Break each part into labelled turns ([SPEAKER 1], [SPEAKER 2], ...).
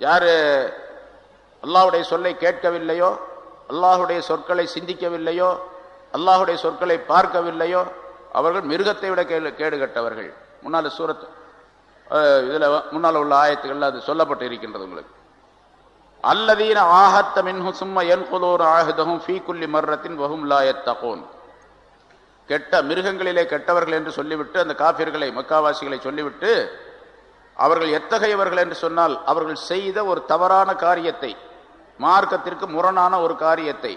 [SPEAKER 1] யாரு அல்லாஹுடைய சொல்லை கேட்கவில்லையோ அல்லாஹுடைய சொற்களை சிந்திக்கவில்லையோ அல்லாஹுடைய சொற்களை பார்க்கவில்லையோ அவர்கள் மிருகத்தை விட கேடு கேடு கட்டவர்கள் முன்னால் சூரத் இதில் முன்னால் உள்ள ஆயத்துக்கள் அது சொல்லப்பட்டு இருக்கின்றது உங்களுக்கு. அல்லதீன ஆஹத்த மின்ஹு சும்ம என்குலோர் ஆஹதஹும் ஃபீ குல்லி மர்ரத்தின் வகும் லாயத்தகோன் கெட்ட மிருகங்களிலே கெட்டவர்கள் என்று சொல்லிவிட்டு அந்த காபிர்களை மக்காவாசிகளை சொல்லிவிட்டு அவர்கள் எத்தகையவர்கள் என்று சொன்னால் அவர்கள் செய்த ஒரு தவறான காரியத்தை மார்க்கத்திற்கு முரணான ஒரு காரியத்தை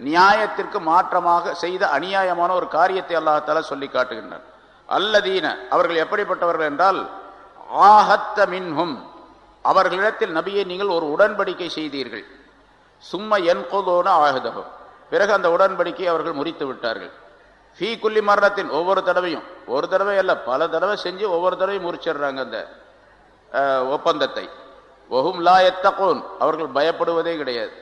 [SPEAKER 1] நியாயத்திற்கு மாற்றமாக செய்த அநியாயமான ஒரு காரியத்தை அல்லாஹால சொல்லி காட்டுகின்றார் அல்லதீன அவர்கள் எப்படிப்பட்டவர்கள் என்றால் ஆஹத்த மின்ஹும் அவர்களிடத்தில் நபியை நீங்கள் ஒரு உடன்படிக்கை செய்தீர்கள். சும்ம என்கோதோன ஆகுதகம் பிறகு அந்த உடன்படிக்கை அவர்கள் முறித்து விட்டார்கள். ஃபீ குல்லி மரணத்தின் ஒவ்வொரு தடவையும் ஒரு தடவை அல்ல பல தடவை செஞ்சு ஒவ்வொரு தடவையும் முறிச்சிடுறாங்க அந்த ஒப்பந்தத்தை. ஒஹும் லா எத்தகோன் அவர்கள் பயப்படுவதே கிடையாது.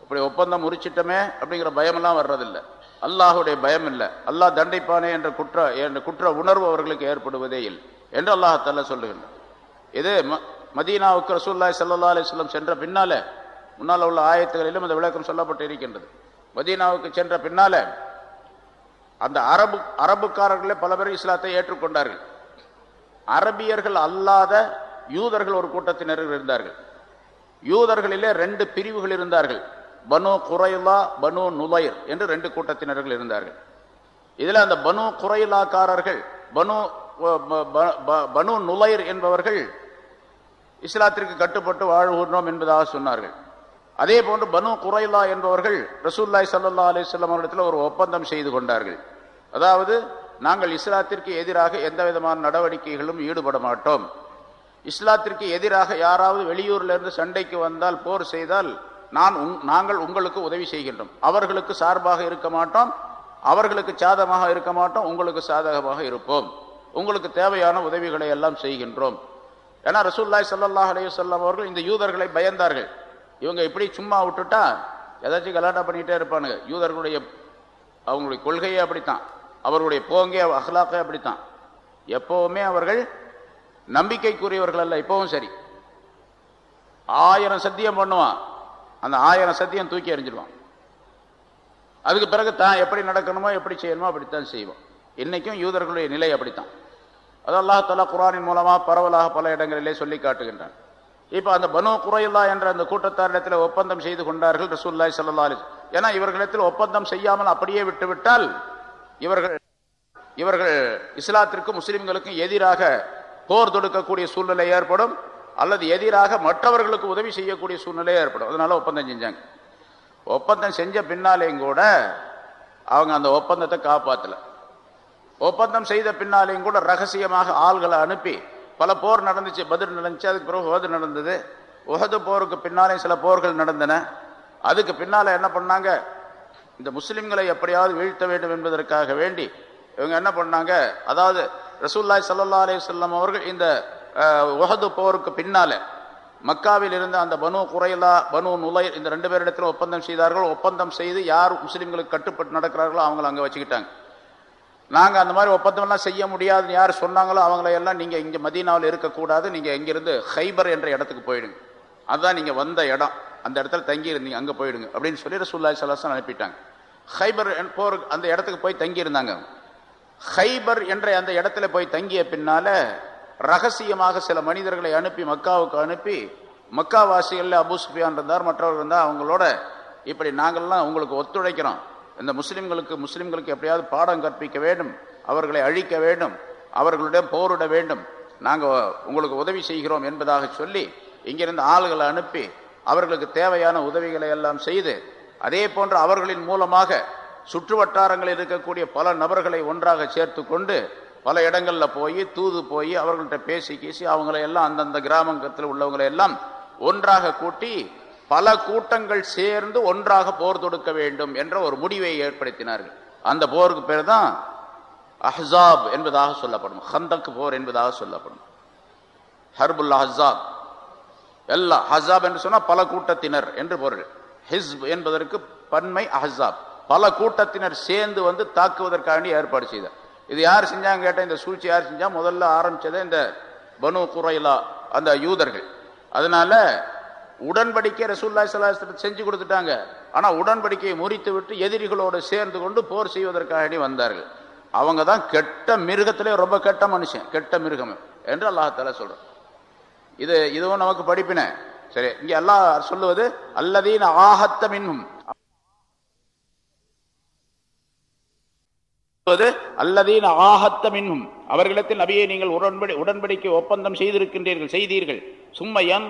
[SPEAKER 1] இப்படி ஒப்பந்தம் முறிச்சிட்டமே அப்படிங்கிற பயமெல்லாம் வர்றதில்லை. அல்லாஹுடைய பயம் இல்லை. அல்லாஹ் தண்டிப்பானே என்ற குற்ற என்ற குற்ற உணர்வு அவர்களுக்கு ஏற்படுவதே இல்லை என்று அல்லாஹால சொல்லுகின்றார் இது ம- மதீனாவுக்கு ரசூல்லாய் சல்லா அலிஸ்லம் சென்ற பின்னால முன்னால் உள்ள ஆயத்துகளிலும் இந்த விளக்கம் சொல்லப்பட்டு இருக்கின்றது. மதீனாவுக்கு சென்ற பின்னால அந்த அரபு அரபுக்காரர்களே பல பேர் இஸ்லாத்தை ஏற்றுக்கொண்டார்கள். அரபியர்கள் அல்லாத யூதர்கள் ஒரு கூட்டத்தினர் இருந்தார்கள். யூதர்களிலே ரெண்டு பிரிவுகள் இருந்தார்கள். பனு குறைலா பனு நுலைர் என்று ரெண்டு கூட்டத்தினர்கள் இருந்தார்கள். இதில் அந்த பனு குறைலாக்காரர்கள் பனு ப- ப- பனு நுலைர் என்பவர்கள் இஸ்லாத்திற்கு கட்டுப்பட்டு வாழ்கின்றோம் என்பதாக சொன்னார்கள். அதே போன்று பனு குறைலா என்பவர்கள் ரசூல்லாய் சல்லா அலிஸ்லாம் அவரிடத்தில் ஒரு ஒப்பந்தம் செய்து கொண்டார்கள். அதாவது நாங்கள் இஸ்லாத்திற்கு எதிராக எந்த விதமான நடவடிக்கைகளும் ஈடுபட மாட்டோம். இஸ்லாத்திற்கு எதிராக யாராவது வெளியூர்ல இருந்து சண்டைக்கு வந்தால் போர் செய்தால் நான் உங்- நாங்கள் உங்களுக்கு உதவி செய்கின்றோம். அவர்களுக்கு சார்பாக இருக்க மாட்டோம். அவர்களுக்கு சாதகமாக இருக்க மாட்டோம். உங்களுக்கு சாதகமாக இருப்போம். உங்களுக்கு தேவையான உதவிகளை எல்லாம் செய்கின்றோம். ஏன்னா ரசூல்லாய் சல்லாஹ் அலையுசல்லாம் அவர்கள் இந்த யூதர்களை பயந்தார்கள். இவங்க இப்படி சும்மா விட்டுட்டா ஏதாச்சும் கலாட்டா பண்ணிகிட்டே இருப்பானுங்க. யூதர்களுடைய அவங்களுடைய கொள்கையே அப்படித்தான். அவர்களுடைய போங்கே அஹ்லாக்கே அப்படித்தான். எப்பவுமே அவர்கள் நம்பிக்கைக்குரியவர்கள் அல்ல இப்பவும் சரி. ஆயிரம் சத்தியம் பண்ணுவான். அந்த ஆயிரம் சத்தியம் தூக்கி எறிஞ்சிடுவான். அதுக்கு பிறகு தான் எப்படி நடக்கணுமோ எப்படி செய்யணுமோ அப்படித்தான் செய்வோம் இன்னைக்கும் யூதர்களுடைய நிலை அப்படித்தான். அது அல்லாஹ் தலா குரானின் மூலமாக பரவலாக பல இடங்களிலே சொல்லி காட்டுகின்றான். இப்போ அந்த பனு குறையில்லா என்ற அந்த கூட்டத்தாரிடத்தில் ஒப்பந்தம் செய்து கொண்டார்கள் ரசூல்லாய் சல்லா அலிஸ் ஏன்னா இவர்களிடத்தில் ஒப்பந்தம் செய்யாமல் அப்படியே விட்டுவிட்டால் இவர்கள் இவர்கள் இஸ்லாத்திற்கும் முஸ்லிம்களுக்கும் எதிராக போர் தொடுக்கக்கூடிய சூழ்நிலை ஏற்படும் அல்லது எதிராக மற்றவர்களுக்கு உதவி செய்யக்கூடிய சூழ்நிலை ஏற்படும். அதனால ஒப்பந்தம் செஞ்சாங்க. ஒப்பந்தம் செஞ்ச பின்னாலேயும் கூட அவங்க அந்த ஒப்பந்தத்தை காப்பாற்றல ஒப்பந்தம் செய்த பின்னாலேயும் கூட ரகசியமாக ஆள்களை அனுப்பி பல போர் நடந்துச்சு. பதில் நடந்துச்சு அதுக்கு பிறகு உகது நடந்தது. உகது போருக்கு பின்னாலே சில போர்கள் நடந்தன. அதுக்கு பின்னால என்ன பண்ணாங்க? இந்த முஸ்லீம்களை எப்படியாவது வீழ்த்த வேண்டும் என்பதற்காக வேண்டி இவங்க என்ன பண்ணாங்க? அதாவது ரசூல்லாய் சல்லா அலி சொல்லம் அவர்கள் இந்த அஹ், உஹது போருக்கு பின்னால மக்காவில் இருந்த அந்த பனு குறைலா பனு நுலை இந்த ரெண்டு பேரிடத்தில் ஒப்பந்தம் செய்தார்கள். ஒப்பந்தம் செய்து யார் முஸ்லீம்களுக்கு கட்டுப்பட்டு நடக்கிறார்களோ அவங்கள அங்கே வச்சுக்கிட்டாங்க. நாங்கள் அந்த மாதிரி ஒப்பந்தம்லாம் செய்ய முடியாதுன்னு யார் சொன்னாங்களோ அவங்களையெல்லாம் நீங்கள் இங்கே மதீனாவில் இருக்கக்கூடாது. நீங்கள் இங்கிருந்து ஹைபர் என்ற இடத்துக்கு போயிடுங்க. அதுதான் நீங்கள் வந்த இடம். அந்த இடத்துல தங்கி இருந்தீங்க போயிடுங்க. அப்படின்னு சொல்லி ரசூல்லாய் சலாசன் அனுப்பிட்டாங்க. ஹைபர் என் போர் அந்த இடத்துக்கு போய் தங்கியிருந்தாங்க. ஹைபர் என்ற அந்த இடத்துல போய் தங்கிய பின்னால ரகசியமாக சில மனிதர்களை அனுப்பி மக்காவுக்கு அனுப்பி மக்காவாசிகளில் அபூ சுஃபியான் இருந்தார் மற்றவர்கள் இருந்தால் அவங்களோட இப்படி நாங்கள்லாம் உங்களுக்கு ஒத்துழைக்கிறோம். இந்த முஸ்லீம்களுக்கு முஸ்லீம்களுக்கு எப்படியாவது பாடம் கற்பிக்க வேண்டும் அவர்களை அழிக்க வேண்டும் அவர்களுடன் போரிட வேண்டும். நாங்கள் உங்களுக்கு உதவி செய்கிறோம் என்பதாக சொல்லி இங்கிருந்து ஆளுகளை அனுப்பி அவர்களுக்கு தேவையான உதவிகளை எல்லாம் செய்து அதே போன்று அவர்களின் மூலமாக சுற்று வட்டாரங்களில் இருக்கக்கூடிய பல நபர்களை ஒன்றாக சேர்த்து கொண்டு பல இடங்களில் போய் தூது போய் அவர்கள்ட்ட பேசி கீசி அவங்களை எல்லாம் அந்தந்த கிராமத்தில் உள்ளவங்களை எல்லாம் ஒன்றாக கூட்டி பல கூட்டங்கள் சேர்ந்து ஒன்றாக போர் தொடுக்க வேண்டும் என்ற ஒரு முடிவை ஏற்படுத்தினார்கள். அந்த போருக்கு பேர் தான் அஹ்ஸாப் என்பதாக சொல்லப்படும். ஹந்தக் போர் என்பதாக சொல்லப்படும். ஹர்புல் அஹ்ஸாப் எல்லா ஹசாப் என்று சொன்னால் பல கூட்டத்தினர் என்று பொருள். ஹிஸ்ப் என்பதற்கு பன்மை அஹ்ஸாப் பல கூட்டத்தினர் சேர்ந்து வந்து தாக்குவதற்காண்டி ஏற்பாடு செய்தார். இது யார் செஞ்சாங்க கேட்டால் இந்த சூழ்ச்சி யார் செஞ்சா முதல்ல ஆரம்பிச்சதே இந்த பனு குரைலா அந்த யூதர்கள். அதனால உடன்படிக்கை ரசூல்லா சலாஹத்தை செஞ்சு கொடுத்துட்டாங்க. ஆனால் உடன்படிக்கையை முறித்து விட்டு எதிரிகளோடு சேர்ந்து கொண்டு போர் செய்வதற்காக வந்தார்கள். அவங்க தான் கெட்ட மிருகத்திலே ரொம்ப கெட்ட மனுஷன் கெட்ட மிருகம் என்று அல்லாஹால சொல்கிறோம் இது இதுவும் நமக்கு படிப்பினேன் சரி இங்க அல்லாஹ் சொல்லுவது அல்லதீன் ஆகத்த மின்னும் அல்லதீன் ஆகத்த மின்னும் அவர்களிடத்தில் நபியை நீங்கள் உடன்படி உடன்படிக்கை ஒப்பந்தம் செய்திருக்கின்றீர்கள் செய்தீர்கள். சும்மா என்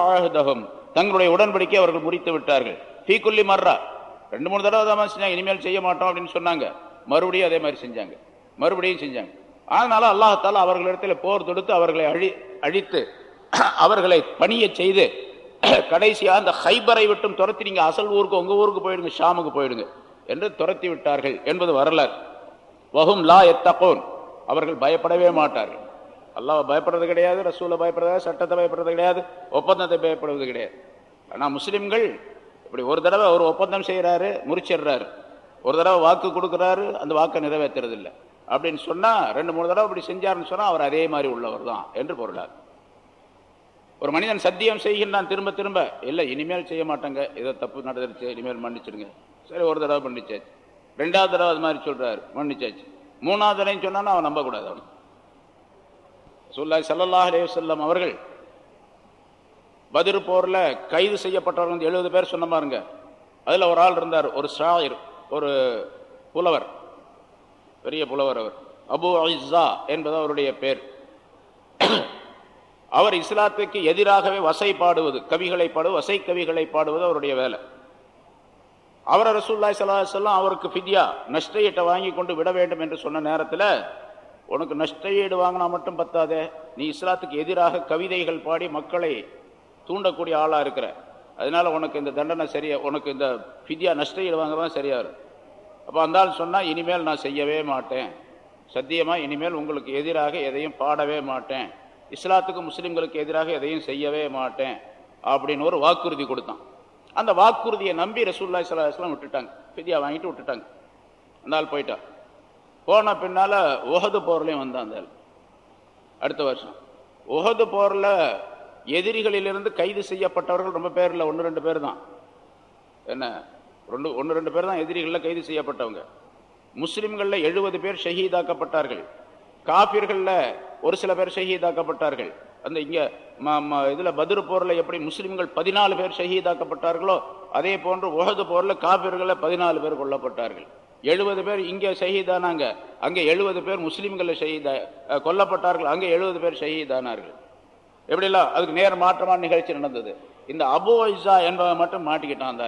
[SPEAKER 1] ஆஹதகம் தங்களுடைய உடன்படிக்கை அவர்கள் முறித்து விட்டார்கள். ஃபீக்குல்லி மர்ரா. ரெண்டு மூணு தடவை தான் செஞ்சாங்க இனிமேல் செய்ய மாட்டோம் அப்படின்னு சொன்னாங்க. மறுபடியும் அதே மாதிரி செஞ்சாங்க. மறுபடியும் செஞ்சாங்க. அதனால அல்லாஹால அவர்களிடத்தில் போர் தொடுத்து அவர்களை அழி அழித்து அவர்களை பணிய செய்து கடைசியாக அந்த ஹைபரை விட்டும் துரத்தினீங்க அசல் ஊருக்கு உங்கள் ஊருக்கு போயிடுங்க ஷாமுக்கு போயிடுங்க என்று துரத்தி விட்டார்கள் என்பது வரலாறு. வகும் லா எத்தகோன். அவர்கள் பயப்படவே மாட்டார்கள். அல்லாவை பயப்படுறது கிடையாது ரசூலை பயப்படுறது சட்டத்தை பயப்படுறது கிடையாது ஒப்பந்தத்தை பயப்படுவது கிடையாது. ஆனால் முஸ்லீம்கள் இப்படி ஒரு தடவை ஒரு ஒப்பந்தம் செய்கிறாரு முறிச்சிடுறாரு. ஒரு தடவை வாக்கு கொடுக்குறாரு அந்த வாக்கை நிறைவேற்றுறதில்லை. அப்படின்னு சொன்னால் ரெண்டு மூணு தடவை இப்படி செஞ்சாருன்னு சொன்னால் அவர் அதே மாதிரி உள்ளவர் தான் என்று பொருளார் ஒரு மனிதன் சத்தியம் செய்கின்றான் திரும்ப திரும்ப இல்லை இனிமேல் செய்ய மாட்டேங்க. ஏதோ தப்பு நடந்துருச்சு இனிமேல் மன்னிச்சிடுங்க. சரி ஒரு தடவை மன்னிச்சாச்சு. ரெண்டாவது தடவை அது மாதிரி சொல்றாரு மன்னிச்சாச்சு. மூணாவது தடவை சொன்னா அவன் நம்பக்கூடாது அவன். சொல்லாய் சல்லல்லாஹ் அலேவசல்லம் அவர்கள் பதிர் போர்ல கைது செய்யப்பட்டவர்கள் எழுபது பேர் சொன்ன பாருங்க. அதுல ஒரு ஆள் இருந்தார் ஒரு ஷாயிர் ஒரு புலவர். பெரிய புலவர் அவர். அபு ஐசா என்பது அவருடைய பேர். அவர் இஸ்லாத்துக்கு எதிராகவே வசை பாடுவது கவிகளை பாடுவது வசை கவிகளை பாடுவது அவருடைய வேலை. அவர் ரசூல்லாய் சலாஹல்லாம் அவருக்கு ஃபித்யா நஷ்டஈட்டை வாங்கி கொண்டு விட வேண்டும் என்று சொன்ன நேரத்தில் உனக்கு நஷ்டஈடு வாங்கினா மட்டும் பத்தாதே நீ இஸ்லாத்துக்கு எதிராக கவிதைகள் பாடி மக்களை தூண்டக்கூடிய ஆளாக இருக்கிற. அதனால உனக்கு இந்த தண்டனை சரியா உனக்கு இந்த ஃபித்யா நஷ்டஈடு வாங்குறதான் சரியா இருக்கும் அப்போ அந்த ஆள் சொன்னால் இனிமேல் நான் செய்யவே மாட்டேன். சத்தியமாக இனிமேல் உங்களுக்கு எதிராக எதையும் பாடவே மாட்டேன். இஸ்லாத்துக்கும் முஸ்லீம்களுக்கு எதிராக எதையும் செய்யவே மாட்டேன் அப்படின்னு ஒரு வாக்குறுதி கொடுத்தான். அந்த வாக்குறுதியை நம்பி ரசூல்லா இஸ்லாம் விட்டுட்டாங்க. ஃபிதியா வாங்கிட்டு விட்டுட்டாங்க. அந்த ஆள் போயிட்டான் போன பின்னால் உகது போர்லையும் வந்தான் அந்த ஆள். அடுத்த வருஷம். உகது போரில் எதிரிகளிலிருந்து கைது செய்யப்பட்டவர்கள் ரொம்ப பேர் இல்லை ஒன்று ரெண்டு பேர் தான். என்ன? ரெண்டு ஒன்று ரெண்டு பேர் தான் எதிரிகளில் கைது செய்யப்பட்டவங்க. முஸ்லீம்களில் எழுபது பேர் ஷஹீதாக்கப்பட்டார்கள். காபிர்களில் ஒரு சில பேர் ஷஹீதாக்கப்பட்டார்கள். அந்த இங்கே இதில் பதிரு போரில் எப்படி முஸ்லீம்கள் பதினாலு பேர் ஷஹீதாக்கப்பட்டார்களோ அதே போன்று உகது போரில் காபிர்களில் பதினாலு பேர் கொல்லப்பட்டார்கள். எழுபது பேர் இங்கே ஷஹீதானாங்க அங்கே எழுபது பேர் முஸ்லீம்களில் ஷஹீதா கொல்லப்பட்டார்கள் அங்கே எழுபது பேர் ஷஹீதானார்கள். எப்படிலாம் அதுக்கு நேர் மாற்றமான நிகழ்ச்சி நடந்தது. இந்த அபு ஐசா என்பவன் மட்டும் மாட்டிக்கிட்டான் அந்த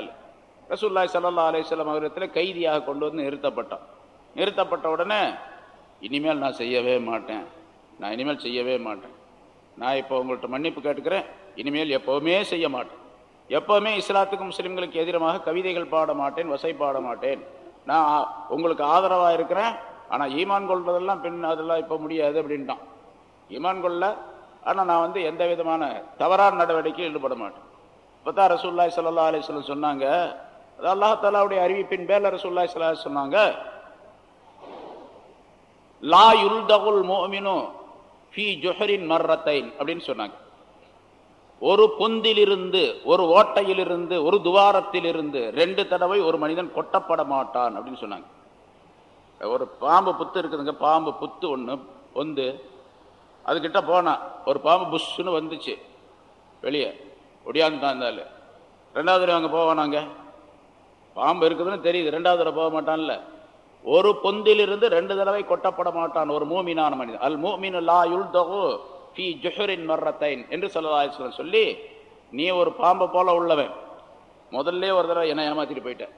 [SPEAKER 1] ரசூல்லாய் சல்லா அலிஸ்லாம் அவரிடத்தில் கைதியாக கொண்டு வந்து நிறுத்தப்பட்டான். நிறுத்தப்பட்ட உடனே இனிமேல் நான் செய்யவே மாட்டேன். நான் இனிமேல் செய்யவே மாட்டேன். நான் இப்போ உங்கள்கிட்ட மன்னிப்பு கேட்டுக்கிறேன். இனிமேல் எப்போவுமே செய்ய மாட்டேன். எப்போவுமே இஸ்லாத்துக்கும் முஸ்லீம்களுக்கு எதிரமாக கவிதைகள் பாட மாட்டேன் வசை பாட மாட்டேன். நான் உங்களுக்கு ஆதரவாக இருக்கிறேன். ஆனால் ஈமான் கொள்வதெல்லாம் பின் அதெல்லாம் இப்போ முடியாது அப்படின்ட்டான். ஈமான் கொள்ள ஆனால் நான் வந்து எந்த விதமான தவறான நடவடிக்கையில் ஈடுபட மாட்டேன். இப்போ தான் ரசூல்லாய் சல்லா அலிஸ்லம் சொன்னாங்க. அது அல்லாஹாலாவுடைய அறிவிப்பின் பேர்ல ரசூல்லாய் சல்லா சொன்னாங்க. லா யுல்தகுல் மோமினு ஃபி ஜொஹரின் மர்ரத்தைன் அப்படின்னு சொன்னாங்க. ஒரு பொந்திலிருந்து ஒரு ஓட்டையிலிருந்து ஒரு துவாரத்திலிருந்து ரெண்டு தடவை ஒரு மனிதன் கொட்டப்பட மாட்டான் அப்படின்னு சொன்னாங்க. ஒரு பாம்பு புத்து இருக்குதுங்க பாம்பு புத்து ஒன்று வந்து அதுக்கிட்ட போனான் ஒரு பாம்பு புஷ்ஷுன்னு வந்துச்சு வெளியே ஒடியாந்துட்டான் இருந்தாலும் ரெண்டாவது தடவை அங்கே போவானாங்க. பாம்பு இருக்குதுன்னு தெரியுது ரெண்டாவது தடவை போக மாட்டான்ல. ஒரு பொந்திலிருந்து ரெண்டு தடவை கொட்டப்பட மாட்டான். ஒரு மூமினான மனிதன். அல் மூமின் லா யுல்தகு ஃபி ஜுஹரின் மர்ரத்தைன் என்று சொல்லலாம் சொல்லி நீ ஒரு பாம்பை போல உள்ளவன். முதல்ல ஒரு தடவை என்ன ஏமாத்திட்டு போயிட்டேன்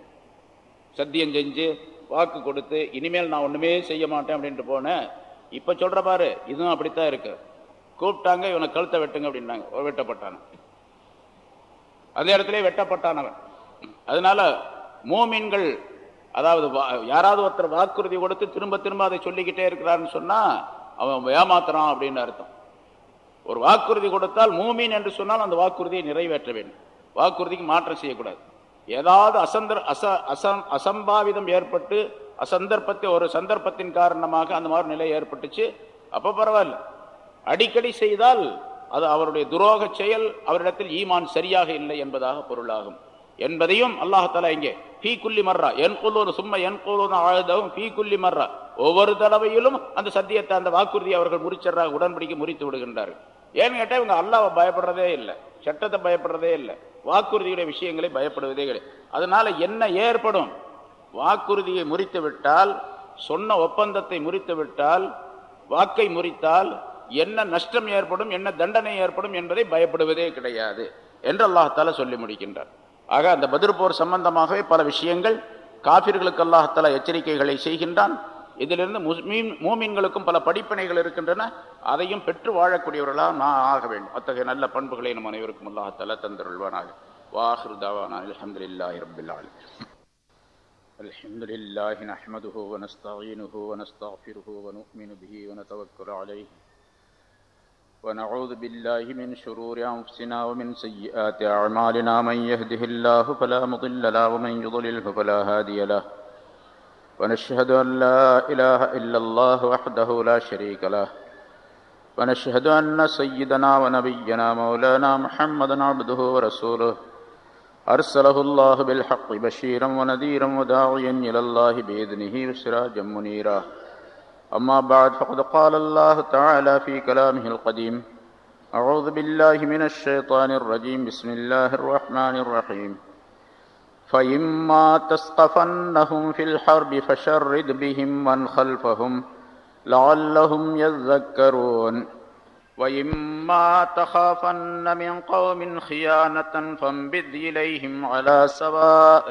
[SPEAKER 1] சத்தியம் செஞ்சு வாக்கு கொடுத்து இனிமேல் நான் ஒன்றுமே செய்ய மாட்டேன் அப்படின்ட்டு போனேன் இப்போ சொல்கிற பாரு இதுவும் அப்படித்தான் இருக்கு. கூப்பிட்டாங்க இவனை கழுத்தை வெட்டுங்க அப்படின்னாங்க. வெட்டப்பட்டான். அந்த இடத்துல வெட்டப்பட்டான் அவன். அதனால மோமீன்கள் அதாவது யாராவது ஒருத்தர் வாக்குறுதி கொடுத்து திரும்ப திரும்ப அதை சொல்லிக்கிட்டே இருக்கிறாருன்னு சொன்னால் அவன் ஏமாத்துறான் அப்படின்னு அர்த்தம். ஒரு வாக்குறுதி கொடுத்தால் மூமீன் என்று சொன்னால் அந்த வாக்குறுதியை நிறைவேற்ற வேண்டும். வாக்குறுதிக்கு மாற்றம் செய்யக்கூடாது. ஏதாவது அசந்தர் அச அசம் அசம்பாவிதம் ஏற்பட்டு அசந்தர்ப்பத்தை ஒரு சந்தர்ப்பத்தின் காரணமாக அந்த மாதிரி நிலை ஏற்பட்டுச்சு அப்போ பரவாயில்ல. அடிக்கடி செய்தால் அது அவருடைய துரோக செயல் அவரிடத்தில் ஈமான் சரியாக இல்லை என்பதாக பொருளாகும். என்பதையும் அல்லாஹால இங்கே பீ குல்லி மர்ரா என் குல்லூர் சும்மா என் குல்லூர் ஆழுதவும் பீ குல்லி மர்ரா ஒவ்வொரு தடவையிலும் அந்த சத்தியத்தை அந்த வாக்குறுதியை அவர்கள் முறிச்சிடுறாங்க உடன்படிக்கை முறித்து விடுகின்றார்கள். ஏன்னு கேட்டால் இவங்க அல்லாவை பயப்படுறதே இல்லை. சட்டத்தை பயப்படுறதே இல்லை. வாக்குறுதியுடைய விஷயங்களை பயப்படுவதே கிடையாது. அதனால என்ன ஏற்படும்? வாக்குறுதியை முறித்து விட்டால் சொன்ன ஒப்பந்தத்தை முறித்து விட்டால் வாக்கை முறித்தால் என்ன நஷ்டம் ஏற்படும் என்ன தண்டனை ஏற்படும் என்பதை பயப்படுவதே கிடையாது என்று அல்லாஹால சொல்லி முடிக்கின்றார். ஆக அந்த பதிர் போர் சம்பந்தமாகவே பல விஷயங்கள் காபிர்களுக்கு அல்லாஹால எச்சரிக்கைகளை செய்கின்றான் இதிலிருந்து மூமின்களுக்கும் பல படிப்பினைகள் இருக்கின்றன அதையும் பெற்று வாழக்கூடியவர்களாக நான் ஆக வேண்டும் அத்தகைய நல்ல பண்புகளை நம் அனைவருக்கும் அல்லாஹால தந்தருள்வானாக வாஹிரு தாவானா அலமதுல்லாஹி ரபில் ஆலமீன் الحمد لله نحمده ونستعينه ونستغفره ونؤمن به ونتوكل عليه ونعوذ بالله من شرور أنفسنا ومن سيئات أعمالنا من يهده الله فلا مضل له ومن يضلله فلا هادي له. ونشهد أن لا إله إلا الله وحده لا شريك له. ونشهد أن سيدنا ونبينا مولانا محمدا عبده ورسوله. أرسله الله بالحق بشيرا ونذيرا وداعيا إلى الله بإذنه وسراجا منيرا. أما بعد فقد قال الله تعالى في كلامه القديم أعوذ بالله من الشيطان الرجيم بسم الله الرحمن الرحيم. فإما تسقفنهم في الحرب فشرد بهم من خلفهم لعلهم يذكرون. وإما تخافن من قوم خيانة فانبذ إليهم على سواء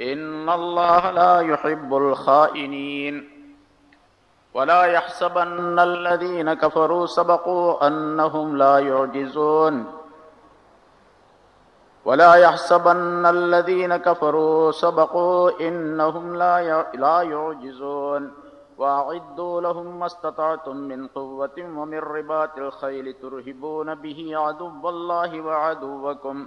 [SPEAKER 1] إن الله لا يحب الخائنين. ولا يحسبن الذين كفروا سبقوا أنهم لا يعجزون. ولا يحسبن الذين كفروا سبقوا إنهم لا لا يعجزون. وأعدوا لهم ما استطعتم من قوة ومن رباط الخيل ترهبون به عدو الله وعدوكم.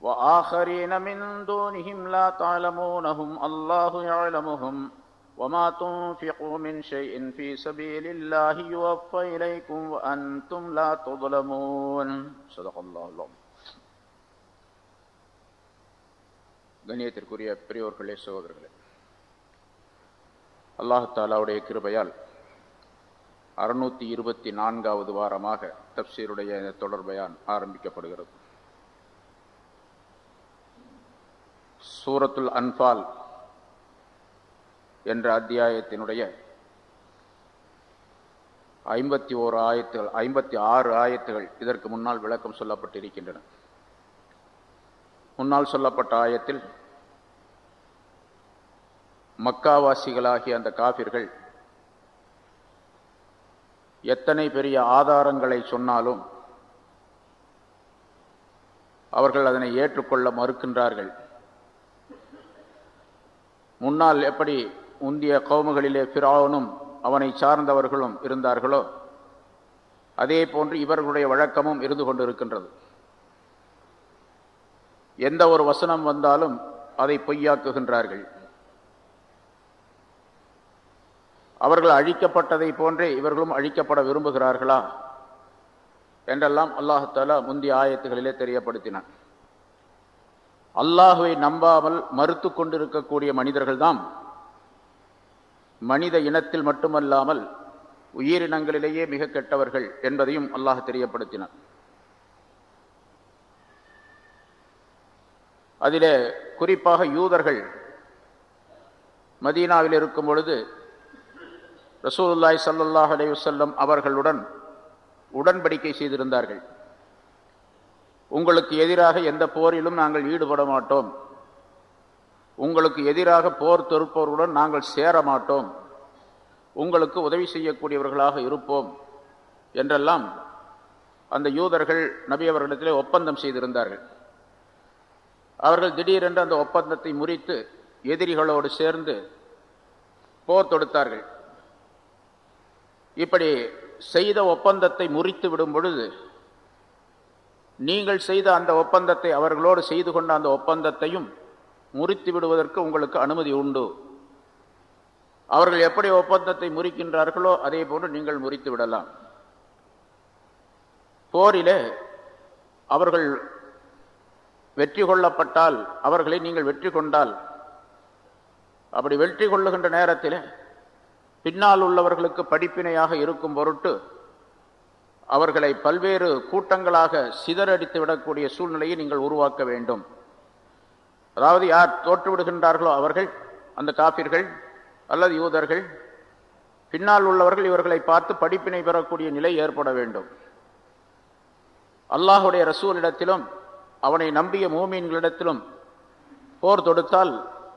[SPEAKER 1] وآخرين من دونهم لا تعلمونهم الله يعلمهم. وما تنفقوا من شيء في سبيل الله يوفى إليكم وأنتم لا تظلمون صدق الله العظيم கண்ணியத்திற்குரிய பெரியோர்களே சகோதரர்களே அல்லாஹாலாவுடைய கிருபையால் அறுநூத்தி இருபத்தி நான்காவது வாரமாக தப்சீருடைய தொடர்பயான் ஆரம்பிக்கப்படுகிறது சூரத்துல் அன்பால் என்ற அத்தியாயத்தினுடைய ஐம்பத்தி ஓரு ஆயத்துகள் ஐம்பத்தி ஆறு ஆயத்துகள் இதற்கு முன்னால் விளக்கம் சொல்லப்பட்டிருக்கின்றன. முன்னால் சொல்லப்பட்ட ஆயத்தில் மக்காவாசிகளாகிய அந்த காபிர்கள் எத்தனை பெரிய ஆதாரங்களை சொன்னாலும் அவர்கள் அதனை ஏற்றுக்கொள்ள மறுக்கின்றார்கள். முன்னால் எப்படி முந்திய கவுமுகளிலே பிராவனும் அவனை சார்ந்தவர்களும் இருந்தார்களோ? அதே போன்று இவர்களுடைய வழக்கமும் இருந்து கொண்டிருக்கின்றது. எந்த ஒரு வசனம் வந்தாலும் அதை பொய்யாக்குகின்றார்கள். அவர்கள் அழிக்கப்பட்டதை போன்றே இவர்களும் அழிக்கப்பட விரும்புகிறார்களா? என்றெல்லாம் அல்லாஹாலா முந்தைய ஆயத்துகளிலே தெரியப்படுத்தினான். அல்லாஹுவை நம்பாமல் மறுத்து கொண்டிருக்கக்கூடிய மனிதர்கள்தான் மனித இனத்தில் மட்டுமல்லாமல் உயிரினங்களிலேயே மிக கெட்டவர்கள் என்பதையும் அல்லாஹ் தெரியப்படுத்தினான். அதிலே குறிப்பாக யூதர்கள் மதீனாவில் இருக்கும் பொழுது ரசூலுல்லாய் சல்லாஹ் அலையுசல்லம் அவர்களுடன் உடன்படிக்கை செய்திருந்தார்கள். உங்களுக்கு எதிராக எந்த போரிலும் நாங்கள் ஈடுபட மாட்டோம். உங்களுக்கு எதிராக போர் தொடுப்பவர்களுடன் நாங்கள் சேர மாட்டோம் உங்களுக்கு உதவி செய்யக்கூடியவர்களாக இருப்போம் என்றெல்லாம் அந்த யூதர்கள் நபி அவர்களிடத்திலே ஒப்பந்தம் செய்திருந்தார்கள். அவர்கள் திடீரென்று அந்த ஒப்பந்தத்தை முறித்து எதிரிகளோடு சேர்ந்து போர் தொடுத்தார்கள். இப்படி செய்த ஒப்பந்தத்தை முறித்து விடும் பொழுது நீங்கள் செய்த அந்த ஒப்பந்தத்தை அவர்களோடு செய்து கொண்ட அந்த ஒப்பந்தத்தையும் முறித்து விடுவதற்கு உங்களுக்கு அனுமதி உண்டு. அவர்கள் எப்படி ஒப்பந்தத்தை முறிக்கின்றார்களோ அதே போன்று நீங்கள் முறித்து விடலாம். போரிலே அவர்கள் வெற்றி கொள்ளப்பட்டால் அவர்களை நீங்கள் வெற்றி கொண்டால் அப்படி வெற்றி கொள்ளுகின்ற நேரத்தில் பின்னால் உள்ளவர்களுக்கு படிப்பினையாக இருக்கும் பொருட்டு அவர்களை பல்வேறு கூட்டங்களாக சிதறடித்து விடக்கூடிய சூழ்நிலையை நீங்கள் உருவாக்க வேண்டும். அதாவது யார் தோற்றுவிடுகின்றார்களோ அவர்கள் அந்த காபிர்கள் அல்லது யூதர்கள் பின்னால் உள்ளவர்கள் இவர்களை பார்த்து படிப்பினை பெறக்கூடிய நிலை ஏற்பட வேண்டும். அல்லாஹுடைய ரசூலிடத்திலும் அவனை நம்பிய மூமீன்களிடத்திலும் போர் தொடுத்தால்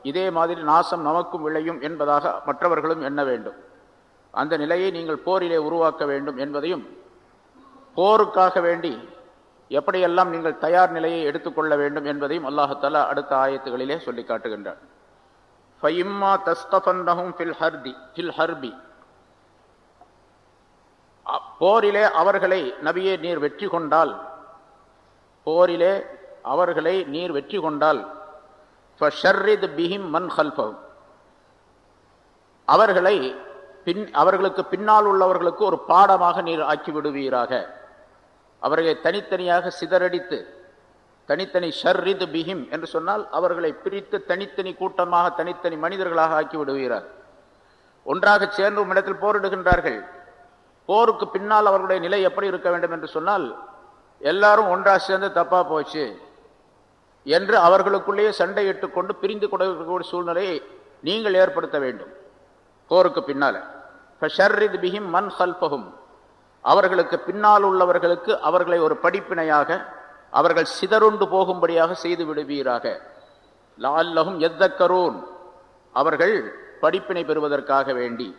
[SPEAKER 1] இதே மாதிரி நாசம் நமக்கும் விளையும் என்பதாக மற்றவர்களும் எண்ண வேண்டும். அந்த நிலையை நீங்கள் போரிலே உருவாக்க வேண்டும் என்பதையும் போருக்காக வேண்டி எப்படியெல்லாம் நீங்கள் தயார் நிலையை எடுத்துக்கொள்ள வேண்டும் என்பதையும் அல்லாஹால அடுத்த ஆயத்துகளிலே சொல்லி காட்டுகின்றார் ஃபைம்மா தஸ்தஃபன்னஹும் ஃபில் ஹர்தி ஃபில் ஹர்பி. அ- போரிலே அவர்களை நபியே நீர் வெற்றி கொண்டால் போரிலே அவர்களை நீர் வெற்றி கொண்டால் ஃபஷர்ரித் பிஹிம் மன் ஹல்ஃபஹும் அவர்களை பின் அவர்களுக்கு பின்னால் உள்ளவர்களுக்கு ஒரு பாடமாக நீர் ஆக்கி விடுவீராக. அவர்களை தனித்தனியாக சிதறடித்து தனித்தனி ஷர்ரித் பிஹிம் என்று சொன்னால் அவர்களை பிரித்து தனித்தனி கூட்டமாக தனித்தனி மனிதர்களாக ஆக்கி விடுகிறார். ஒன்றாக சேர்ந்து இடத்தில் போரிடுகின்றார்கள். போருக்கு பின்னால் அவர்களுடைய நிலை எப்படி இருக்க வேண்டும் என்று சொன்னால் எல்லாரும் ஒன்றாக சேர்ந்து தப்பா போச்சு என்று அவர்களுக்குள்ளேயே சண்டையிட்டுக் கொண்டு பிரிந்து கொடுக்கக்கூடிய சூழ்நிலையை நீங்கள் ஏற்படுத்த வேண்டும். போருக்கு பின்னால. ஃபஷர்ரித் பிஹிம் மன் ஹல்ஃபஹும் அவர்களுக்கு பின்னால் உள்ளவர்களுக்கு அவர்களை ஒரு படிப்பினையாக அவர்கள் சிதறுண்டு போகும்படியாக செய்து விடுவீராக. லால்லகும் எத்தக்கரூன் அவர்கள் படிப்பினை பெறுவதற்காக வேண்டி.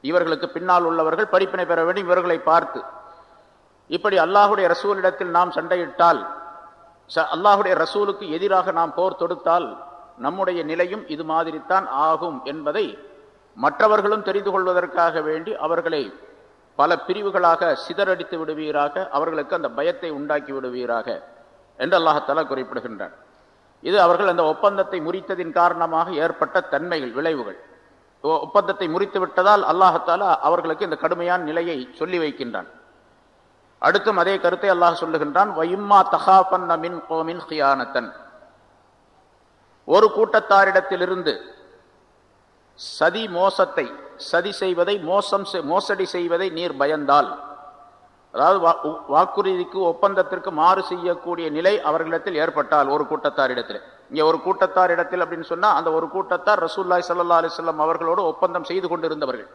[SPEAKER 1] இவர்களுக்கு பின்னால் உள்ளவர்கள் படிப்பினை பெற வேண்டி இவர்களை பார்த்து. இப்படி அல்லாஹுடைய ரசூலிடத்தில் நாம் சண்டையிட்டால் ச- அல்லாஹுடைய ரசூலுக்கு எதிராக நாம் போர் தொடுத்தால் நம்முடைய நிலையும் இது மாதிரித்தான் ஆகும் என்பதை மற்றவர்களும் தெரிந்து கொள்வதற்காக வேண்டி அவர்களை பல பிரிவுகளாக சிதறடித்து விடுவீராக அவர்களுக்கு அந்த பயத்தை உண்டாக்கி விடுவீராக என்று அல்லாஹத்தால குறிப்பிடுகின்றான். இது அவர்கள் அந்த ஒப்பந்தத்தை முறித்ததின் காரணமாக ஏற்பட்ட தன்மைகள் விளைவுகள். ஒப்பந்தத்தை முறித்து விட்டதால் அல்லாஹத்தாலா அவர்களுக்கு இந்த கடுமையான நிலையை சொல்லி வைக்கின்றான். அடுத்தும் அதே கருத்தை அல்லாஹ் சொல்லுகின்றான் வயிம்மா தகாபன் மின் கோமின் ஹியானத்தன். ஒரு கூட்டத்தாரிடத்திலிருந்து சதி மோசத்தை சதி செய்வதை மோசம் மோசடி செய்வதை நீர் பயந்தால். அதாவது வா- வாக்குறுதிக்கு ஒப்பந்தத்திற்கு மாறு செய்யக்கூடிய நிலை அவர்களிடத்தில் ஏற்பட்டால் ஒரு கூட்டத்தாரிடத்தில். இங்கே ஒரு கூட்டத்தாரிடத்தில் அப்படின்னு சொன்னால் அந்த ஒரு கூட்டத்தார் ரசூல்லாய் சல்லா அலிஸ்லாம் அவர்களோடு ஒப்பந்தம் செய்து கொண்டிருந்தவர்கள்.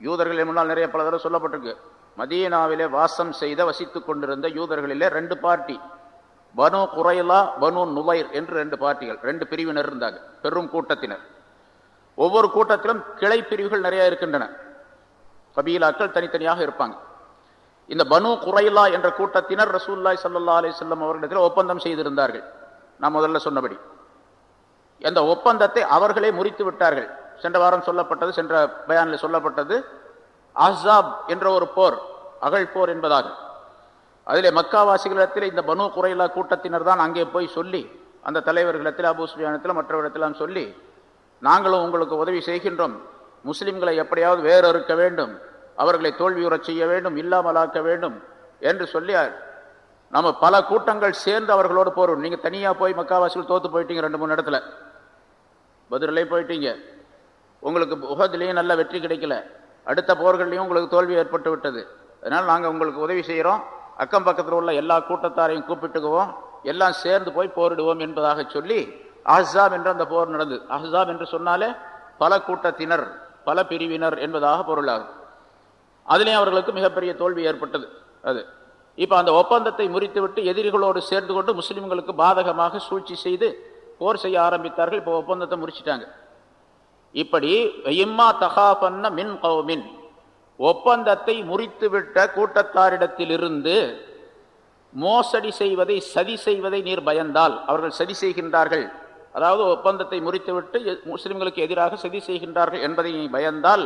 [SPEAKER 1] யூதர்கள் முன்னால் நிறைய பல தடவை சொல்லப்பட்டிருக்கு. மதீனாவிலே வாசம் செய்த வசித்துக் கொண்டிருந்த யூதர்களிலே ரெண்டு பார்ட்டி. பனு குறைலா பனு நுவைர் என்று ரெண்டு பார்ட்டிகள் ரெண்டு பிரிவினர் இருந்தாங்க பெரும் கூட்டத்தினர். ஒவ்வொரு கூட்டத்திலும் கிளை பிரிவுகள் நிறைய இருக்கின்றன. கபீலாக்கள் தனித்தனியாக இருப்பாங்க. இந்த பனு குரைலா என்ற கூட்டத்தினர் ரசூல்லாய் சல்லா அலிசல்லம் அவர்களிடத்தில் ஒப்பந்தம் செய்திருந்தார்கள். நான் முதல்ல சொன்னபடி. அந்த ஒப்பந்தத்தை அவர்களே முறித்து விட்டார்கள். சென்ற வாரம் சொல்லப்பட்டது சென்ற பயானில் சொல்லப்பட்டது அஹாப் என்ற ஒரு போர் அகழ் போர் என்பதாக. அதிலே மக்காவாசிகளிடத்தில் இந்த பனு குரைலா கூட்டத்தினர் தான் அங்கே போய் சொல்லி அந்த தலைவர்களிடத்தில் அபூ சுஃபியானத்தில் மற்றவரிடத்திலாம் சொல்லி நாங்களும் உங்களுக்கு உதவி செய்கின்றோம். முஸ்லிம்களை எப்படியாவது வேறறுக்க இருக்க வேண்டும். அவர்களை தோல்வியுறச் செய்ய வேண்டும் இல்லாமலாக்க வேண்டும் என்று சொல்லி நம்ம பல கூட்டங்கள் சேர்ந்து அவர்களோடு போகிறோம் நீங்கள் தனியாக போய் மக்காவாசியில் தோற்று போயிட்டீங்க ரெண்டு மூணு இடத்துல. பதிலே போயிட்டீங்க. உங்களுக்கு உகதிலையும் நல்ல வெற்றி கிடைக்கல. அடுத்த போர்கள்லையும் உங்களுக்கு தோல்வி ஏற்பட்டு விட்டது. அதனால் நாங்கள் உங்களுக்கு உதவி செய்கிறோம் அக்கம் பக்கத்தில் உள்ள எல்லா கூட்டத்தாரையும் கூப்பிட்டுக்குவோம். எல்லாம் சேர்ந்து போய் போரிடுவோம் என்பதாக சொல்லி அஹ்ஸாப் என்ற அந்த போர் நடந்தது. அஹ்ஸாப் என்று சொன்னாலே பல கூட்டத்தினர் பல பிரிவினர் என்பதாக பொருளாகும். அதிலே அவர்களுக்கு மிகப்பெரிய தோல்வி ஏற்பட்டது. அது. இப்போ அந்த ஒப்பந்தத்தை முறித்துவிட்டு எதிரிகளோடு சேர்ந்து கொண்டு முஸ்லீம்களுக்கு பாதகமாக சூழ்ச்சி செய்து போர் செய்ய ஆரம்பித்தார்கள். இப்போ ஒப்பந்தத்தை முறிச்சிட்டாங்க. இப்படி இம்மா தகாபன்ன மின் கௌமின். ஒப்பந்தத்தை முறித்துவிட்ட கூட்டத்தாரிடத்திலிருந்து மோசடி செய்வதை சதி செய்வதை நீர் பயந்தால். அவர்கள் சதி செய்கின்றார்கள். அதாவது ஒப்பந்தத்தை முறித்துவிட்டு முஸ்லீம்களுக்கு முஸ்லிம்களுக்கு எதிராக சதி செய்கின்றார்கள் என்பதை பயந்தால்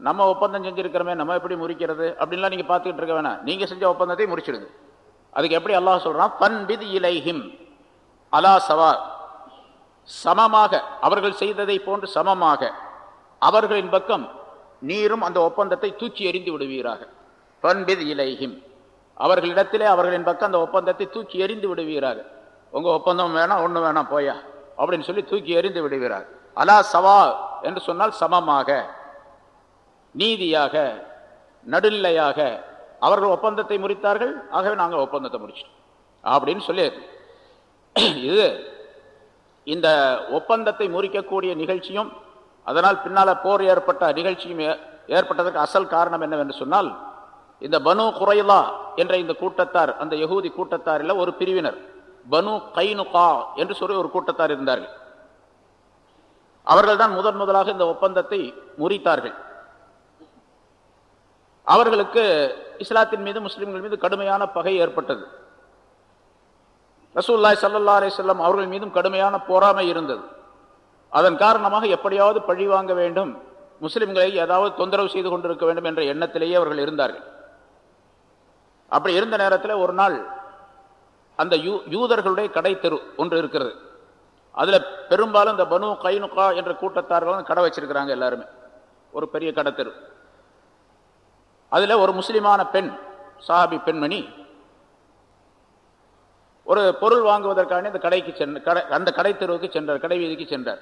[SPEAKER 1] நம்ம ஒப்பந்தம் செஞ்சுருக்கிறோமே நம்ம எப்படி முறிக்கிறது? அப்படின்லாம் நீங்கள் பார்த்துக்கிட்டு இருக்க வேணாம். நீங்கள் செஞ்ச ஒப்பந்தத்தை முறிச்சிடுங்க. அதுக்கு எப்படி அல்லாஹ் சொல்கிறான் பன் பித் இலைஹிம் அலா சவா சமமாக அவர்கள் செய்ததை போன்று சமமாக அவர்களின் பக்கம் நீரும் அந்த ஒப்பந்தத்தை தூக்கி எறிந்து விடுவீராக. பன்பித் இலைஹிம். அவர்களிடத்திலே அவர்களின் பக்கம் அந்த ஒப்பந்தத்தை தூக்கி எறிந்து விடுவீராக. உங்கள் ஒப்பந்தம் வேணாம் ஒன்று வேணாம் போயா. அப்படின்னு சொல்லி தூக்கி எறிந்து விடுகிறார். அலா சவா என்று சொன்னால் சமமாக நீதியாக நடுநிலையாக அவர்கள் ஒப்பந்தத்தை முறித்தார்கள் ஆகவே நாங்கள் ஒப்பந்தத்தை முடிச்சிட்டோம். அப்படின்னு சொல்லி இது இந்த ஒப்பந்தத்தை முறிக்கக்கூடிய நிகழ்ச்சியும் அதனால் பின்னால் போர் ஏற்பட்ட நிகழ்ச்சியும் ஏ- ஏற்பட்டதற்கு அசல் காரணம் என்னவென்று சொன்னால் இந்த பனு குறைலா என்ற இந்த கூட்டத்தார் அந்த யகூதி கூட்டத்தாரில் ஒரு பிரிவினர் பனு கைனுகா என்று சொல்லி ஒரு கூட்டத்தார் இருந்தார்கள். அவர்கள்தான் முதன் முதலாக இந்த ஒப்பந்தத்தை முறித்தார்கள். அவர்களுக்கு இஸ்லாத்தின் மீது முஸ்லிம்கள் மீது கடுமையான பகை ஏற்பட்டது. ரசூல்லாய் சல்லல்லா அலிசல்லாம் அவர்கள் மீதும் கடுமையான போராமை இருந்தது. அதன் காரணமாக எப்படியாவது பழி வாங்க வேண்டும் முஸ்லிம்களை ஏதாவது தொந்தரவு செய்து கொண்டிருக்க வேண்டும் என்ற எண்ணத்திலேயே அவர்கள் இருந்தார்கள். அப்படி இருந்த நேரத்தில் ஒரு நாள் அந்த யூ யூதர்களுடைய கடை தெரு ஒன்று இருக்கிறது. அதில் பெரும்பாலும் இந்த பனு கைனுகா என்ற கூட்டத்தார்கள் கடை வச்சிருக்கிறாங்க எல்லாருமே. ஒரு பெரிய கடை தெரு. அதில் ஒரு முஸ்லிமான பெண் சாஹாபி பெண்மணி ஒரு பொருள் வாங்குவதற்கான இந்த கடைக்கு சென்ற கடை அந்த கடை தெருவுக்கு சென்றார் கடை வீதிக்கு சென்றார்.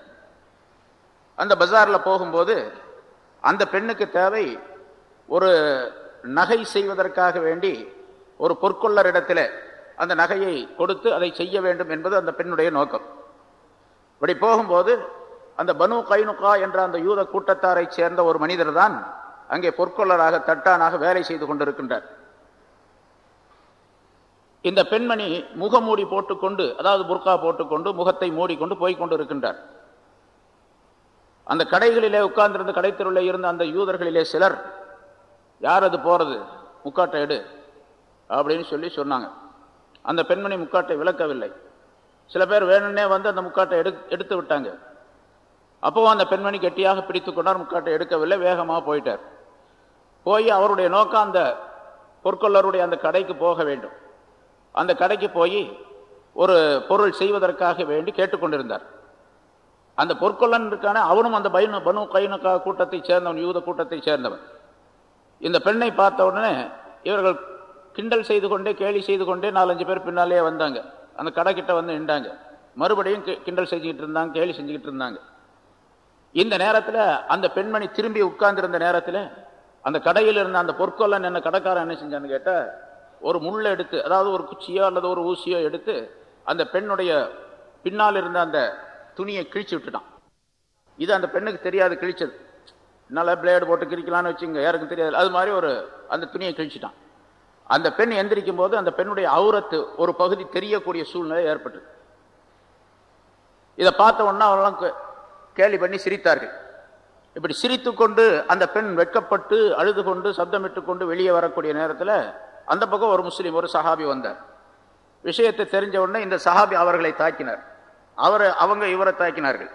[SPEAKER 1] அந்த பஜாரில் போகும்போது அந்த பெண்ணுக்கு தேவை ஒரு நகை செய்வதற்காக வேண்டி ஒரு பொற்கொள்ளர் இடத்துல அந்த நகையை கொடுத்து அதை செய்ய வேண்டும் என்பது அந்த பெண்ணுடைய நோக்கம். இப்படி போகும்போது அந்த பனு கைனுகா என்ற அந்த யூத கூட்டத்தாரை சேர்ந்த ஒரு மனிதர் தான் அங்கே பொற்கொள்ளராக தட்டானாக வேலை செய்து கொண்டிருக்கின்றார். இந்த பெண்மணி முகமூடி போட்டுக்கொண்டு அதாவது புர்கா போட்டுக்கொண்டு முகத்தை மூடிக்கொண்டு போய்க்கொண்டு இருக்கின்றார் அந்த கடைகளிலே உட்கார்ந்திருந்த கடைத்தெருவில் இருந்த அந்த யூதர்களிலே சிலர் யார் அது போறது? முக்காட்டை எடு அப்படின்னு சொல்லி சொன்னாங்க. அந்த பெண்மணி முக்காட்டை விளக்கவில்லை. சில பேர் வேணும்னே வந்து அந்த முக்காட்டை எடு எடுத்து விட்டாங்க. அப்போவும் அந்த பெண்மணி கெட்டியாக பிடித்து கொண்டார் முக்காட்டை எடுக்கவில்லை வேகமாக போயிட்டார். போய் அவருடைய நோக்கம் அந்த பொற்கொள்ளருடைய அந்த கடைக்கு போக வேண்டும். அந்த கடைக்கு போய் ஒரு பொருள் செய்வதற்காக வேண்டி கேட்டுக்கொண்டிருந்தார் அந்த பொற்கொள்ளன் இருக்கான அவனும் அந்த பைனு பனு கைனுக்கா கூட்டத்தை சேர்ந்தவன் யூத கூட்டத்தை சேர்ந்தவன். இந்த பெண்ணை பார்த்த உடனே இவர்கள் கிண்டல் செய்து கொண்டே கேலி செய்து கொண்டே நாலஞ்சு பேர் பின்னாலேயே வந்தாங்க. அந்த கடை கிட்ட வந்து நின்றாங்க. மறுபடியும் கி- கிண்டல் செஞ்சுக்கிட்டு இருந்தாங்க கேலி செஞ்சுக்கிட்டு இருந்தாங்க. இந்த நேரத்தில் அந்த பெண்மணி திரும்பி உட்கார்ந்துருந்த நேரத்தில் அந்த கடையில் இருந்த அந்த பொற்கொள்ளன் என்ன கடைக்காரன் என்ன செஞ்சான்னு கேட்டால் ஒரு முள்ளை எடுத்து அதாவது ஒரு குச்சியோ அல்லது ஒரு ஊசியோ எடுத்து அந்த பெண்ணுடைய பின்னால் இருந்த அந்த துணியை கிழிச்சு விட்டுட்டான். இது அந்த பெண்ணுக்கு தெரியாது கிழிச்சது. என்னால் பிளேடு போட்டு கிழிக்கலான்னு வச்சுங்க யாருக்கும் தெரியாது. அது மாதிரி ஒரு அந்த துணியை கிழிச்சிட்டான். அந்த பெண் எந்திரிக்கும் போது அந்த பெண்ணுடைய அவுரத்து ஒரு பகுதி தெரியக்கூடிய சூழ்நிலை ஏற்பட்டது. இதை பார்த்த உடனே அவரெல்லாம் கே- கேலி பண்ணி சிரித்தார்கள். இப்படி சிரித்து கொண்டு அந்த பெண் வெட்கப்பட்டு அழுது கொண்டு சப்தமிட்டு கொண்டு வெளியே வரக்கூடிய நேரத்தில் அந்த பக்கம் ஒரு முஸ்லீம் ஒரு சஹாபி வந்தார். விஷயத்தை தெரிஞ்ச உடனே இந்த சஹாபி அவர்களை தாக்கினார். அவர் அவங்க இவரை தாக்கினார்கள்.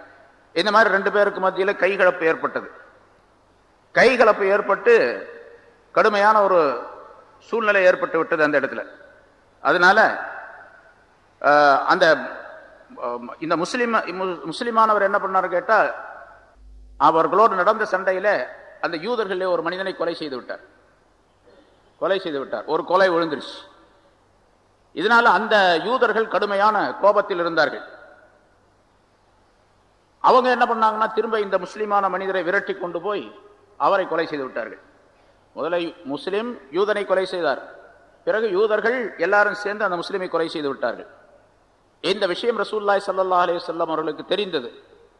[SPEAKER 1] இந்த மாதிரி ரெண்டு பேருக்கு மத்தியில் கைகலப்பு ஏற்பட்டது. கைகலப்பு ஏற்பட்டு கடுமையான ஒரு சூழ்நிலை ஏற்பட்டு விட்டது அந்த இடத்துல. அதனால அந்த இந்த முஸ்லிம் மு- முஸ்லிமானவர் என்ன பண்ணாரு கேட்டா அவர்களோடு நடந்த சண்டையில அந்த யூதர்களே ஒரு மனிதனை கொலை செய்து விட்டார். கொலை செய்து விட்டார். ஒரு கொலை விழுந்துருச்சு. இதனால அந்த யூதர்கள் கடுமையான கோபத்தில் இருந்தார்கள். அவங்க என்ன பண்ணாங்கன்னா திரும்ப இந்த முஸ்லிமான மனிதரை விரட்டி கொண்டு போய் அவரை கொலை செய்து விட்டார்கள். முதல்ல முஸ்லிம் யூதனை கொலை செய்தார். பிறகு யூதர்கள் எல்லாரும் சேர்ந்து அந்த முஸ்லிமை கொலை செய்து விட்டார்கள். இந்த விஷயம் ரசூல்லாய் சல்லா அலி வல்லம் அவர்களுக்கு தெரிந்தது.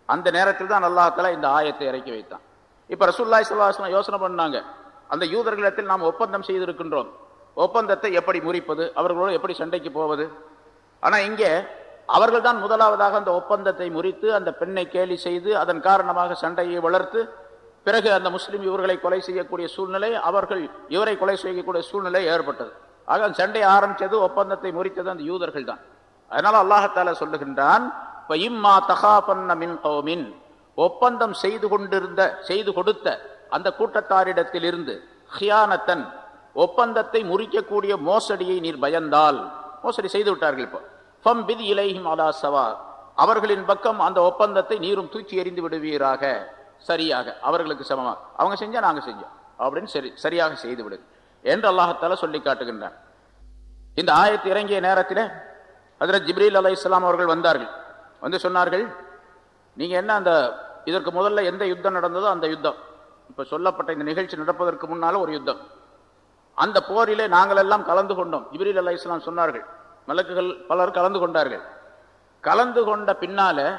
[SPEAKER 1] அந்த நேரத்தில் தான் அல்லாஹ் இந்த ஆயத்தை இறக்கி வைத்தான். இப்போ ரசூல்லாய் சல்லாஹ் யோசனை பண்ணாங்க. அந்த யூதர்களிடத்தில் நாம் ஒப்பந்தம் செய்திருக்கின்றோம். ஒப்பந்தத்தை எப்படி முறிப்பது அவர்களோடு எப்படி சண்டைக்கு போவது? ஆனால் இங்கே அவர்கள் தான் முதலாவதாக அந்த ஒப்பந்தத்தை முறித்து அந்த பெண்ணை கேலி செய்து அதன் காரணமாக சண்டையை வளர்த்து பிறகு அந்த முஸ்லீம் இவர்களை கொலை செய்யக்கூடிய சூழ்நிலை அவர்கள் இவரை கொலை செய்யக்கூடிய சூழ்நிலை ஏற்பட்டது. ஆக அந்த சண்டை ஆரம்பித்தது ஒப்பந்தத்தை முறித்தது அந்த யூதர்கள் தான் அதனால் அல்லாஹால சொல்லுகின்றான் "ஃப இம்மா தகாபன்ன மின் கௌமின் ஒப்பந்தம் செய்து கொண்டிருந்த செய்து கொடுத்த அந்த கூட்டத்தாரிடத்தில் இருந்து ஹியானத்தன் ஒப்பந்தத்தை முறிக்கக்கூடிய மோசடியை நீர் பயந்தால். மோசடி செய்து விட்டார்கள் இப்போ. ஃபம் பிதி இலைஹிம் அலா சவா அவர்களின் பக்கம் அந்த ஒப்பந்தத்தை நீரும் தூக்கி எறிந்து விடுவீராக. சரியாக அவர்களுக்கு சமமா? அவங்க செஞ்சா நாங்க செஞ்சோம். அப்படின்னு சரி சரியாக செய்து விடு. என்று அல்லாஹத்தால சொல்லி காட்டுகின்றான். இந்த ஆயத்து இறங்கிய நேரத்தில் அதில் ஜிப்ரீல் அலி இஸ்லாம் அவர்கள் வந்தார்கள். வந்து சொன்னார்கள் நீங்க என்ன அந்த இதற்கு முதல்ல எந்த யுத்தம் நடந்ததோ அந்த யுத்தம். இப்ப சொல்லப்பட்ட இந்த நிகழ்ச்சி நடப்பதற்கு முன்னால ஒரு யுத்தம். அந்த போரிலே நாங்கள் எல்லாம் கலந்து கொண்டோம். ஜிப்ரீல் அலி இஸ்லாம் சொன்னார்கள். மலக்குகள் பலர் கலந்து கொண்டார்கள். கலந்து கொண்ட பின்னால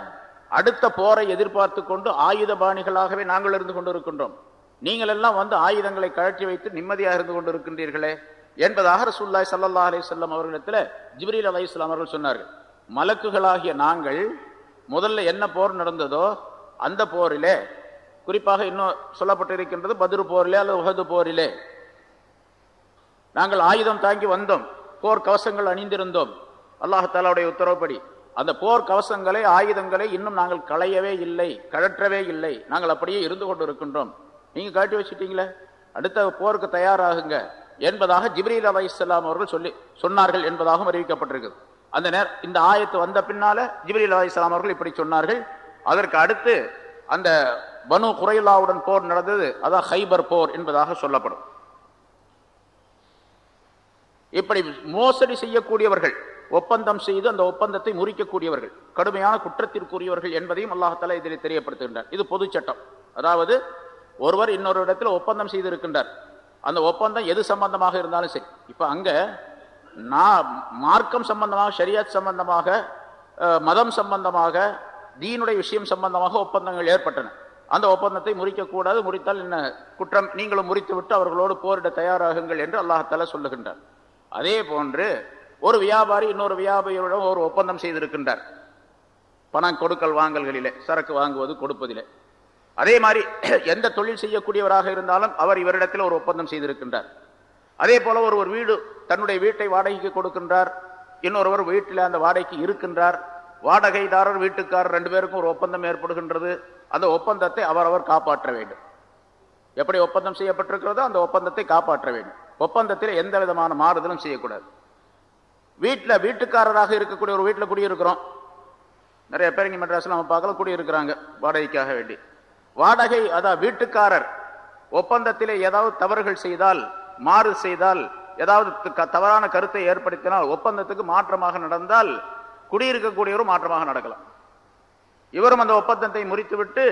[SPEAKER 1] அடுத்த போரை எதிர்பார்த்து கொண்டு ஆயுத பாணிகளாகவே நாங்கள் இருந்து கொண்டிருக்கின்றோம். நீங்கள் எல்லாம் வந்து ஆயுதங்களை கழற்றி வைத்து நிம்மதியாக இருந்து கொண்டிருக்கின்றீர்களே என்பதாக ரசூல்லாய் சல்லா அலி சொல்லம் அவர்களிடத்தில் ஜிப்ரீல் அலி இஸ்லாம் அவர்கள் சொன்னார்கள். மலக்குகளாகிய நாங்கள் முதல்ல என்ன போர் நடந்ததோ அந்த போரிலே குறிப்பாக இன்னும் சொல்லப்பட்டிருக்கின்றது பதிரு போரிலே அல்லது உகது போரிலே நாங்கள் ஆயுதம் தாங்கி வந்தோம் போர் கவசங்கள் அணிந்திருந்தோம். அல்லாஹாலாவுடைய உத்தரவுப்படி அந்த போர் கவசங்களை ஆயுதங்களை இன்னும் நாங்கள் களையவே இல்லை கழற்றவே இல்லை. நாங்கள் அப்படியே இருந்து கொண்டு இருக்கின்றோம் நீங்க காட்டி வச்சுட்டீங்களே? அடுத்த போருக்கு தயாராகுங்க என்பதாக ஜிப்ரீல் அலை இஸ்லாம் அவர்கள் சொல்லி சொன்னார்கள் என்பதாகவும் அறிவிக்கப்பட்டிருக்குது. அந்த நேரம் இந்த ஆயத்து வந்த பின்னால ஜிப்ரீல் அலை இஸ்லாம் அவர்கள் இப்படி சொன்னார்கள். அதற்கு அடுத்து அந்த பனு குரைலாவுடன் போர் நடந்தது. அதான் ஹைபர் போர் என்பதாக சொல்லப்படும். இப்படி மோசடி செய்யக்கூடியவர்கள் ஒப்பந்தம் செய்து அந்த ஒப்பந்தத்தை முறிக்கக்கூடியவர்கள் கடுமையான குற்றத்திற்குரியவர்கள் என்பதையும் அல்லாஹால இதில் தெரியப்படுத்துகின்றார். இது பொது சட்டம். அதாவது ஒருவர் இன்னொரு இடத்துல ஒப்பந்தம் செய்திருக்கின்றார். அந்த ஒப்பந்தம் எது சம்பந்தமாக இருந்தாலும் சரி. இப்போ அங்கே நான் மார்க்கம் சம்பந்தமாக ஷரியாத் சம்பந்தமாக மதம் சம்பந்தமாக தீனுடைய விஷயம் சம்பந்தமாக ஒப்பந்தங்கள் ஏற்பட்டன. அந்த ஒப்பந்தத்தை முறிக்கக்கூடாது. முறித்தால் என்ன குற்றம்? நீங்களும் முறித்து விட்டு அவர்களோடு போரிட தயாராகுங்கள் என்று அல்லாஹால சொல்லுகின்றார். அதே போன்று ஒரு வியாபாரி இன்னொரு வியாபாரியுடன் ஒரு ஒப்பந்தம் செய்திருக்கின்றார். பணம் கொடுக்கல் வாங்கல்களிலே சரக்கு வாங்குவது கொடுப்பதிலே. அதே மாதிரி எந்த தொழில் செய்யக்கூடியவராக இருந்தாலும் அவர் இவரிடத்தில் ஒரு ஒப்பந்தம் செய்திருக்கின்றார். அதே போல ஒரு ஒரு வீடு தன்னுடைய வீட்டை வாடகைக்கு கொடுக்கின்றார். இன்னொருவர் வீட்டில் அந்த வாடகைக்கு இருக்கின்றார். வாடகைதாரர் வீட்டுக்காரர் ரெண்டு பேருக்கும் ஒரு ஒப்பந்தம் ஏற்படுகின்றது. அந்த ஒப்பந்தத்தை அவரவர் காப்பாற்ற வேண்டும். எப்படி ஒப்பந்தம் செய்யப்பட்டிருக்கிறதோ அந்த ஒப்பந்தத்தை காப்பாற்ற வேண்டும். ஒப்பந்தத்தில் எந்த விதமான மாறுதலும் செய்யக்கூடாது. வீட்டில் வீட்டுக்காரராக இருக்கக்கூடிய ஒரு வீட்டில் குடியிருக்கிறோம். நிறைய பேர் இங்கே மெட்ராஸில் நம்ம பார்க்கல குடியிருக்கிறாங்க வாடகைக்காக வேண்டி. வாடகை அதான் வீட்டுக்காரர் ஒப்பந்தத்திலே ஏதாவது தவறுகள் செய்தால் மாறு செய்தால் ஏதாவது தவறான கருத்தை ஏற்படுத்தினால் ஒப்பந்தத்துக்கு மாற்றமாக நடந்தால் குடியிருக்கக்கூடியவரும் மாற்றமாக நடக்கலாம். இவரும் அந்த ஒப்பந்தத்தை முறித்துவிட்டு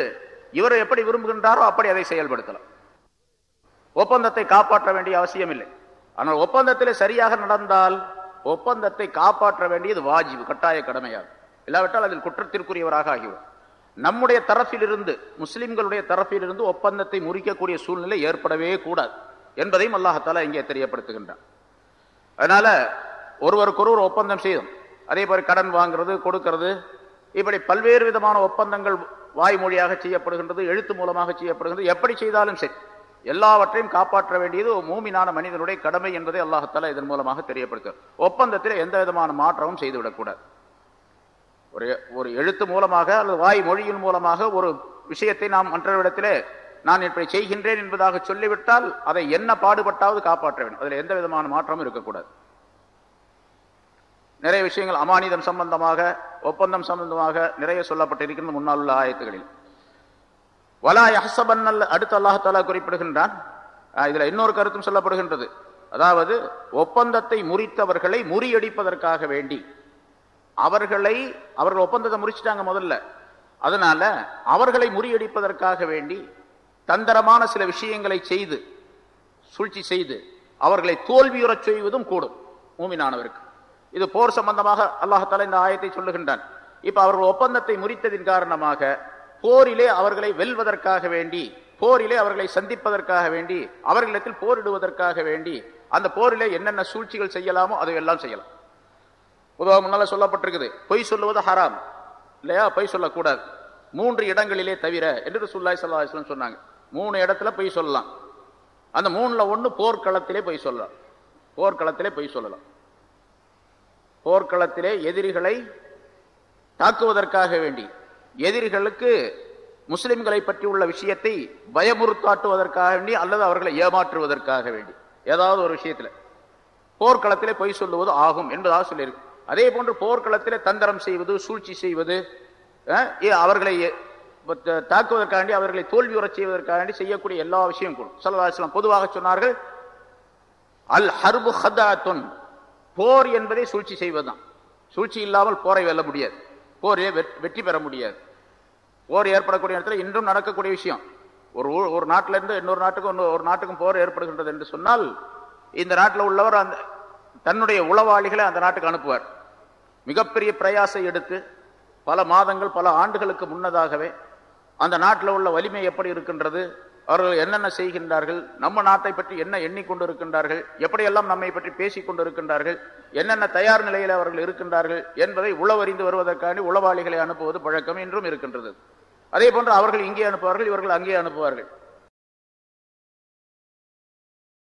[SPEAKER 1] இவர் எப்படி விரும்புகின்றாரோ அப்படி அதை செயல்படுத்தலாம். ஒப்பந்தத்தை காப்பாற்ற வேண்டிய அவசியம் இல்லை ஆனால் ஒப்பந்தத்திலே சரியாக நடந்தால் ஒப்பந்தத்தை காப்பாற்ற வேண்டியது வாஜிபு கட்டாய கடமையாகும் இல்லாவிட்டால் அதில் குற்றத்திற்குரியவராக ஆகிவிடும் நம்முடைய தரப்பிலிருந்து முஸ்லிம்களுடைய தரப்பிலிருந்து ஒப்பந்தத்தை முறிக்கக்கூடிய சூழ்நிலை ஏற்படவே கூடாது என்பதையும் அல்லாஹால இங்கே தெரியப்படுத்துகின்றான். அதனால ஒருவருக்கொருவர் ஒப்பந்தம் செய்யும் அதே போல கடன் வாங்குறது கொடுக்கிறது இப்படி பல்வேறு விதமான ஒப்பந்தங்கள் வாய்மொழியாக செய்யப்படுகின்றது எழுத்து மூலமாக செய்யப்படுகின்றது எப்படி செய்தாலும் சரி. எல்லாவற்றையும் காப்பாற்ற வேண்டியது மூமினான மனிதனுடைய கடமை என்பதை அல்லாஹத்தாலா இதன் மூலமாக தெரியப்படுத்தும் ஒப்பந்தத்தில் எந்த விதமான மாற்றமும் செய்துவிடக்கூடாது. ஒரு ஒரு எழுத்து மூலமாக அல்லது வாய் மொழியின் மூலமாக ஒரு விஷயத்தை நாம் மற்றவரிடத்திலே நான் இப்படி செய்கின்றேன் என்பதாக சொல்லிவிட்டால் அதை என்ன பாடுபட்டாவது காப்பாற்ற வேண்டும். அதில் எந்த விதமான மாற்றமும் இருக்கக்கூடாது. நிறைய விஷயங்கள் அமானிதம் சம்பந்தமாக ஒப்பந்தம் சம்பந்தமாக நிறைய சொல்லப்பட்டிருக்கிறது முன்னால் உள்ள ஆயத்துகளில். வலா யஹசபன்னல் அடுத்து அல்லாஹாலா குறிப்பிடுகின்றான். இதுல இன்னொரு கருத்தும் சொல்லப்படுகின்றது. அதாவது ஒப்பந்தத்தை முறித்தவர்களை முறியடிப்பதற்காக வேண்டி. அவர்களை அவர்கள் ஒப்பந்தத்தை முறிச்சிட்டாங்க முதல்ல. அதனால அவர்களை முறியடிப்பதற்காக வேண்டி தந்திரமான சில விஷயங்களை செய்து சூழ்ச்சி செய்து அவர்களை தோல்வியுறச் செய்வதும் கூடும் மூமினானவருக்கு. இது போர் சம்பந்தமாக அல்லாஹால இந்த ஆயத்தை சொல்லுகின்றான். இப்ப அவர்கள் ஒப்பந்தத்தை முறித்ததின் காரணமாக போரிலே அவர்களை வெல்வதற்காக வேண்டி போரிலே அவர்களை சந்திப்பதற்காக வேண்டி அவர்களிடத்தில் போரிடுவதற்காக வேண்டி அந்த போரிலே என்னென்ன சூழ்ச்சிகள் செய்யலாமோ அதை எல்லாம் செய்யலாம். பொதுவாக முன்னால சொல்லப்பட்டிருக்குது பொய் சொல்லுவது ஹராம். இல்லையா? பொய் சொல்லக்கூடாது. மூன்று இடங்களிலே தவிர என்று சுல்லாய் சல்லாஹ் சொன்னாங்க. மூணு இடத்துல பொய் சொல்லலாம். அந்த மூணுல ஒண்ணு போர்க்களத்திலே பொய் சொல்லலாம். போர்க்களத்திலே பொய் சொல்லலாம். போர்க்களத்திலே எதிரிகளை தாக்குவதற்காக வேண்டி எதிரிகளுக்கு முஸ்லிம்களை பற்றி உள்ள விஷயத்தை பயமுறுத்தாட்டுவதற்காக வேண்டி அல்லது அவர்களை ஏமாற்றுவதற்காக வேண்டி. ஏதாவது ஒரு விஷயத்தில். போர்க்களத்திலே பொய் சொல்லுவது ஆகும் என்பதாக சொல்லியிருக்கு. அதே போன்று போர்க்களத்திலே தந்திரம் செய்வது சூழ்ச்சி செய்வது அவர்களை தாக்குவதற்காண்டி அவர்களை தோல்வி உரச் செய்வதற்காண்டி செய்யக்கூடிய எல்லா விஷயம் கூடும் சல்லாஸ்லாம் பொதுவாக சொன்னார்கள் அல் ஹர்பு ஹதாத்துன் போர் என்பதை சூழ்ச்சி செய்வதுதான். சூழ்ச்சி இல்லாமல் போரை வெல்ல முடியாது. போரே வெற்றி பெற முடியாது. போர் ஏற்படக்கூடிய இடத்துல இன்றும் நடக்கக்கூடிய விஷயம். ஒரு ஒரு நாட்டிலேருந்து இன்னொரு நாட்டுக்கும் ஒரு நாட்டுக்கும் போர் ஏற்படுகின்றது என்று சொன்னால் இந்த நாட்டில் உள்ளவர் அந்த தன்னுடைய உளவாளிகளை அந்த நாட்டுக்கு அனுப்புவார். மிகப்பெரிய பிரயாசை எடுத்து பல மாதங்கள் பல ஆண்டுகளுக்கு முன்னதாகவே அந்த நாட்டில் உள்ள வலிமை எப்படி இருக்கின்றது அவர்கள் என்னென்ன செய்கின்றார்கள்? நம்ம நாட்டை பற்றி என்ன எண்ணிக்கொண்டு இருக்கின்றார்கள் எப்படியெல்லாம் நம்மை பற்றி பேசிக் கொண்டு இருக்கின்றார்கள் என்னென்ன தயார் நிலையில் அவர்கள் இருக்கின்றார்கள்? என்பதை உளவறிந்து வருவதற்காண்டி உளவாளிகளை அனுப்புவது பழக்கம் என்றும் இருக்கின்றது. அதே போன்று அவர்கள் இங்கே அனுப்புவார்கள் இவர்கள் அங்கே அனுப்புவார்கள்.